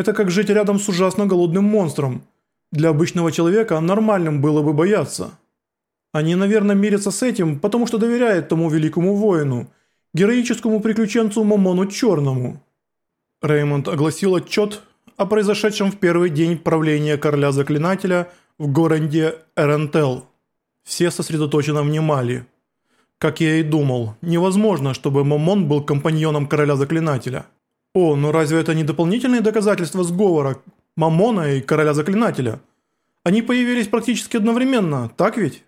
Это как жить рядом с ужасно голодным монстром. Для обычного человека нормальным было бы бояться. Они, наверное, мирятся с этим, потому что доверяют тому великому воину, героическому приключенцу Момону Черному. Реймонд огласил отчет о произошедшем в первый день правления короля-заклинателя в городе Эрентел. Все сосредоточенно внимали. Как я и думал, невозможно, чтобы Момон был компаньоном короля-заклинателя. О, но разве это не дополнительные доказательства сговора Мамона и Короля Заклинателя? Они появились практически одновременно, так ведь?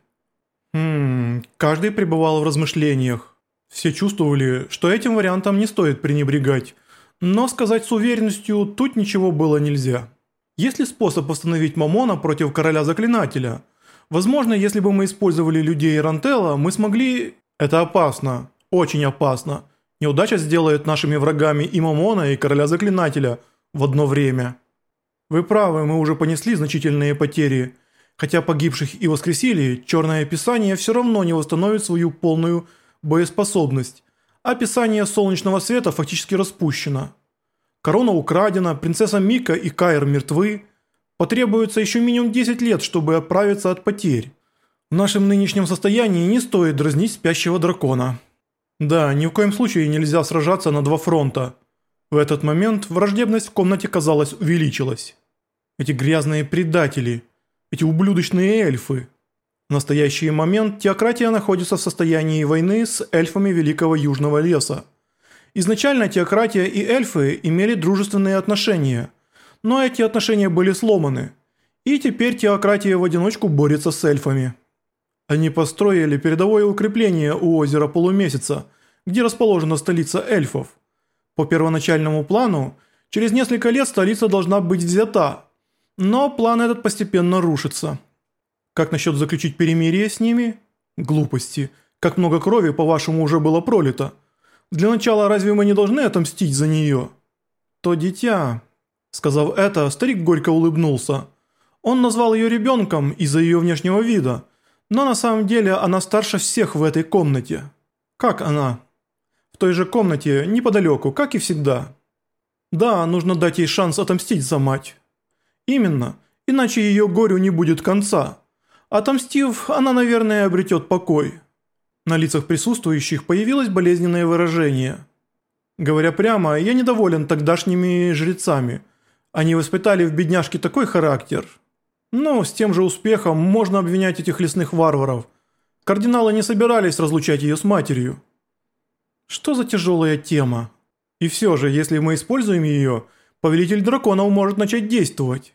Хм, каждый пребывал в размышлениях. Все чувствовали, что этим вариантом не стоит пренебрегать, но сказать с уверенностью тут ничего было нельзя. Есть ли способ остановить Мамона против Короля Заклинателя? Возможно, если бы мы использовали людей Рантелла, мы смогли... Это опасно, очень опасно. Неудача сделает нашими врагами и Мамона, и Короля Заклинателя в одно время. Вы правы, мы уже понесли значительные потери. Хотя погибших и воскресили, Черное Писание все равно не восстановит свою полную боеспособность. А Писание Солнечного Света фактически распущено. Корона украдена, принцесса Мика и Кайр мертвы. Потребуется еще минимум 10 лет, чтобы оправиться от потерь. В нашем нынешнем состоянии не стоит дразнить спящего дракона. Да, ни в коем случае нельзя сражаться на два фронта. В этот момент враждебность в комнате, казалось, увеличилась. Эти грязные предатели, эти ублюдочные эльфы. В настоящий момент теократия находится в состоянии войны с эльфами Великого Южного Леса. Изначально теократия и эльфы имели дружественные отношения, но эти отношения были сломаны. И теперь теократия в одиночку борется с эльфами. Они построили передовое укрепление у озера Полумесяца, где расположена столица эльфов. По первоначальному плану, через несколько лет столица должна быть взята, но план этот постепенно рушится. Как насчет заключить перемирие с ними? Глупости. Как много крови, по-вашему, уже было пролито. Для начала, разве мы не должны отомстить за нее? То дитя... Сказав это, старик горько улыбнулся. Он назвал ее ребенком из-за ее внешнего вида – но на самом деле она старше всех в этой комнате. Как она? В той же комнате, неподалеку, как и всегда. Да, нужно дать ей шанс отомстить за мать. Именно, иначе ее горю не будет конца. Отомстив, она, наверное, обретет покой. На лицах присутствующих появилось болезненное выражение. Говоря прямо, я недоволен тогдашними жрецами. Они воспитали в бедняжке такой характер – ну, с тем же успехом можно обвинять этих лесных варваров. Кардиналы не собирались разлучать ее с матерью. Что за тяжелая тема? И все же, если мы используем ее, повелитель драконов может начать действовать.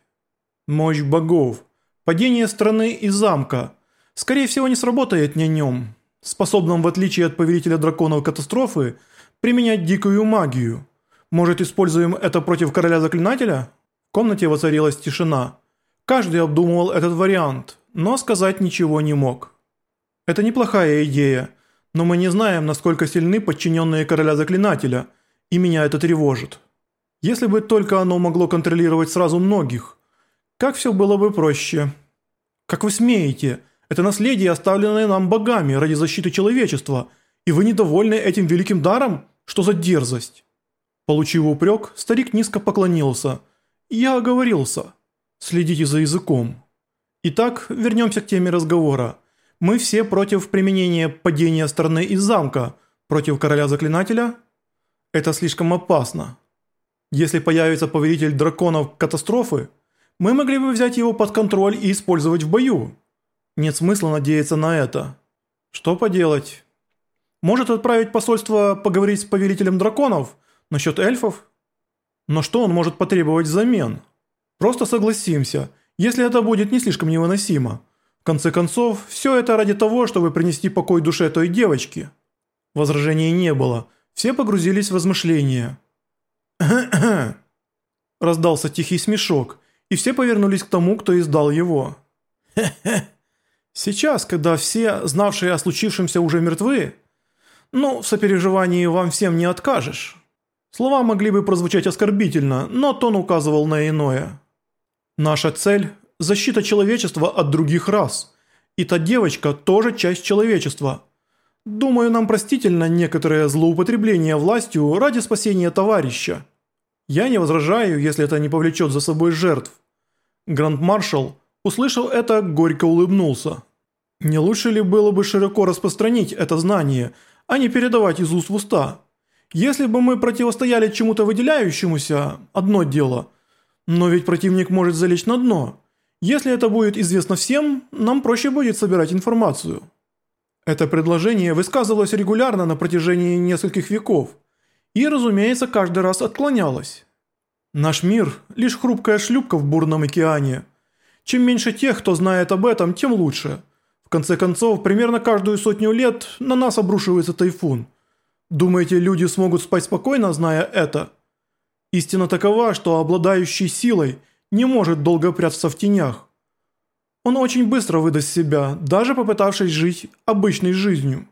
Мощь богов. Падение страны и замка. Скорее всего, не сработает на нем. Способном, в отличие от повелителя драконов катастрофы, применять дикую магию. Может, используем это против короля заклинателя? В комнате воцарилась тишина. Каждый обдумывал этот вариант, но сказать ничего не мог. Это неплохая идея, но мы не знаем, насколько сильны подчиненные короля заклинателя, и меня это тревожит. Если бы только оно могло контролировать сразу многих, как все было бы проще. Как вы смеете? Это наследие, оставленное нам богами ради защиты человечества, и вы недовольны этим великим даром? Что за дерзость? Получив упрек, старик низко поклонился. Я оговорился. Следите за языком. Итак, вернемся к теме разговора. Мы все против применения падения страны из замка против короля-заклинателя? Это слишком опасно. Если появится повелитель драконов катастрофы, мы могли бы взять его под контроль и использовать в бою. Нет смысла надеяться на это. Что поделать? Может отправить посольство поговорить с повелителем драконов насчет эльфов? Но что он может потребовать взамен? Просто согласимся, если это будет не слишком невыносимо. В конце концов, все это ради того, чтобы принести покой душе той девочки. Возражений не было, все погрузились в размышления. Раздался тихий смешок, и все повернулись к тому, кто издал его. Сейчас, когда все, знавшие о случившемся, уже мертвы, ну, в сопереживании вам всем не откажешь. Слова могли бы прозвучать оскорбительно, но тон указывал на иное. Наша цель – защита человечества от других рас. И та девочка тоже часть человечества. Думаю, нам простительно некоторое злоупотребление властью ради спасения товарища. Я не возражаю, если это не повлечет за собой жертв. Гранд-маршал, услышав это, горько улыбнулся. Не лучше ли было бы широко распространить это знание, а не передавать из уст в уста? Если бы мы противостояли чему-то выделяющемуся, одно дело. Но ведь противник может залечь на дно. Если это будет известно всем, нам проще будет собирать информацию. Это предложение высказывалось регулярно на протяжении нескольких веков. И, разумеется, каждый раз отклонялось. Наш мир – лишь хрупкая шлюпка в бурном океане. Чем меньше тех, кто знает об этом, тем лучше. В конце концов, примерно каждую сотню лет на нас обрушивается тайфун – Думаете, люди смогут спать спокойно, зная это? Истина такова, что обладающий силой не может долго прятаться в тенях. Он очень быстро выдаст себя, даже попытавшись жить обычной жизнью.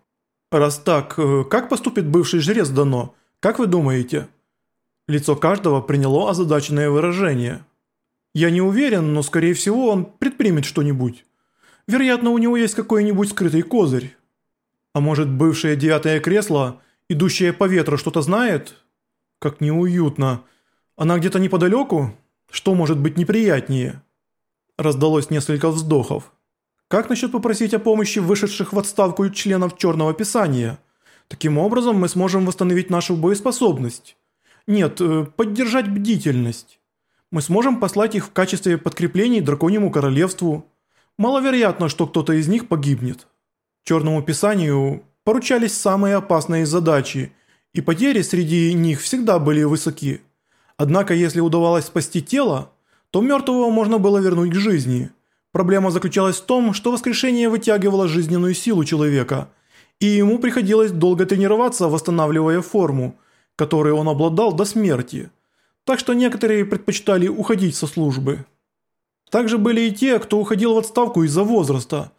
Раз так, э, как поступит бывший жрец Дано? Как вы думаете? Лицо каждого приняло озадаченное выражение. Я не уверен, но скорее всего он предпримет что-нибудь. Вероятно, у него есть какой-нибудь скрытый козырь. А может бывшее девятое кресло – Идущая по ветру что-то знает? Как неуютно. Она где-то неподалеку? Что может быть неприятнее? Раздалось несколько вздохов. Как насчет попросить о помощи вышедших в отставку членов Черного Писания? Таким образом мы сможем восстановить нашу боеспособность. Нет, э, поддержать бдительность. Мы сможем послать их в качестве подкреплений Драконьему Королевству. Маловероятно, что кто-то из них погибнет. Черному Писанию поручались самые опасные задачи, и потери среди них всегда были высоки. Однако, если удавалось спасти тело, то мертвого можно было вернуть к жизни. Проблема заключалась в том, что воскрешение вытягивало жизненную силу человека, и ему приходилось долго тренироваться, восстанавливая форму, которой он обладал до смерти. Так что некоторые предпочитали уходить со службы. Также были и те, кто уходил в отставку из-за возраста.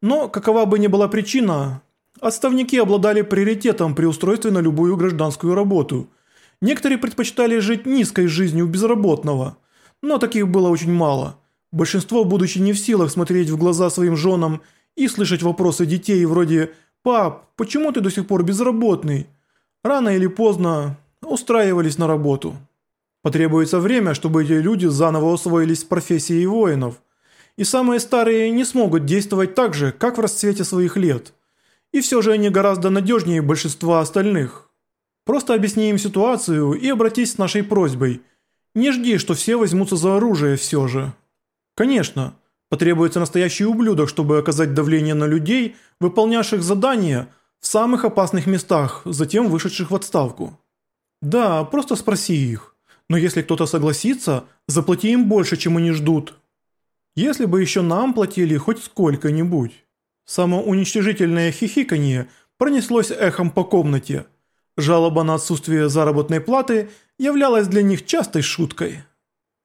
Но, какова бы ни была причина, Отставники обладали приоритетом при устройстве на любую гражданскую работу. Некоторые предпочитали жить низкой жизнью безработного, но таких было очень мало. Большинство, будучи не в силах смотреть в глаза своим женам и слышать вопросы детей вроде «Пап, почему ты до сих пор безработный?» рано или поздно устраивались на работу. Потребуется время, чтобы эти люди заново освоились с профессией воинов. И самые старые не смогут действовать так же, как в расцвете своих лет – и все же они гораздо надежнее большинства остальных. Просто объясни им ситуацию и обратись с нашей просьбой. Не жди, что все возьмутся за оружие все же. Конечно, потребуется настоящий ублюдок, чтобы оказать давление на людей, выполнявших задания в самых опасных местах, затем вышедших в отставку. Да, просто спроси их. Но если кто-то согласится, заплати им больше, чем они ждут. Если бы еще нам платили хоть сколько-нибудь. Самоуничтожительное хихиканье пронеслось эхом по комнате. Жалоба на отсутствие заработной платы являлась для них частой шуткой.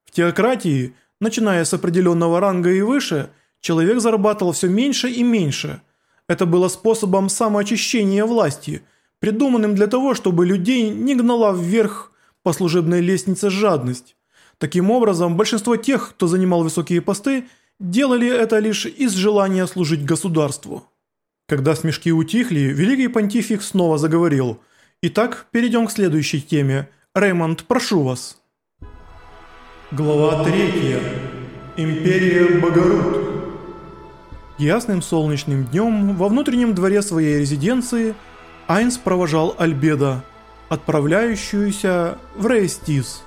В теократии, начиная с определенного ранга и выше, человек зарабатывал все меньше и меньше. Это было способом самоочищения власти, придуманным для того, чтобы людей не гнала вверх по служебной лестнице жадность. Таким образом, большинство тех, кто занимал высокие посты, делали это лишь из желания служить государству. Когда смешки утихли, великий понтифик снова заговорил. Итак, перейдем к следующей теме. Реймонд, прошу вас. Глава 3. Империя Богород. Ясным солнечным днем во внутреннем дворе своей резиденции Айнс провожал Альбеда, отправляющуюся в Рейстис.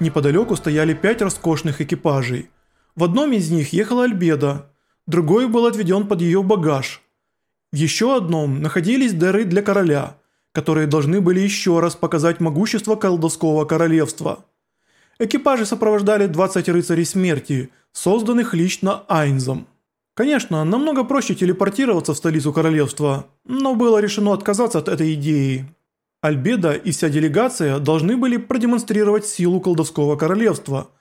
Неподалеку стояли пять роскошных экипажей – в одном из них ехала Альбеда, другой был отведен под ее багаж. В еще одном находились дары для короля, которые должны были еще раз показать могущество колдовского королевства. Экипажи сопровождали 20 рыцарей смерти, созданных лично Айнзом. Конечно, намного проще телепортироваться в столицу королевства, но было решено отказаться от этой идеи. Альбеда и вся делегация должны были продемонстрировать силу колдовского королевства –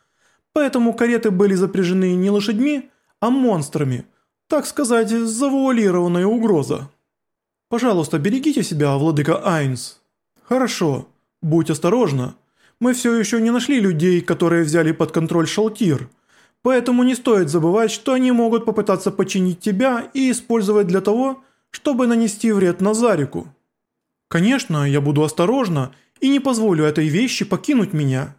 Поэтому кареты были запряжены не лошадьми, а монстрами, так сказать, завуалированная угроза. Пожалуйста, берегите себя, владыка Айнс. Хорошо, будь осторожна. Мы все еще не нашли людей, которые взяли под контроль Шалтир, поэтому не стоит забывать, что они могут попытаться починить тебя и использовать для того, чтобы нанести вред Назарику. Конечно, я буду осторожна и не позволю этой вещи покинуть меня.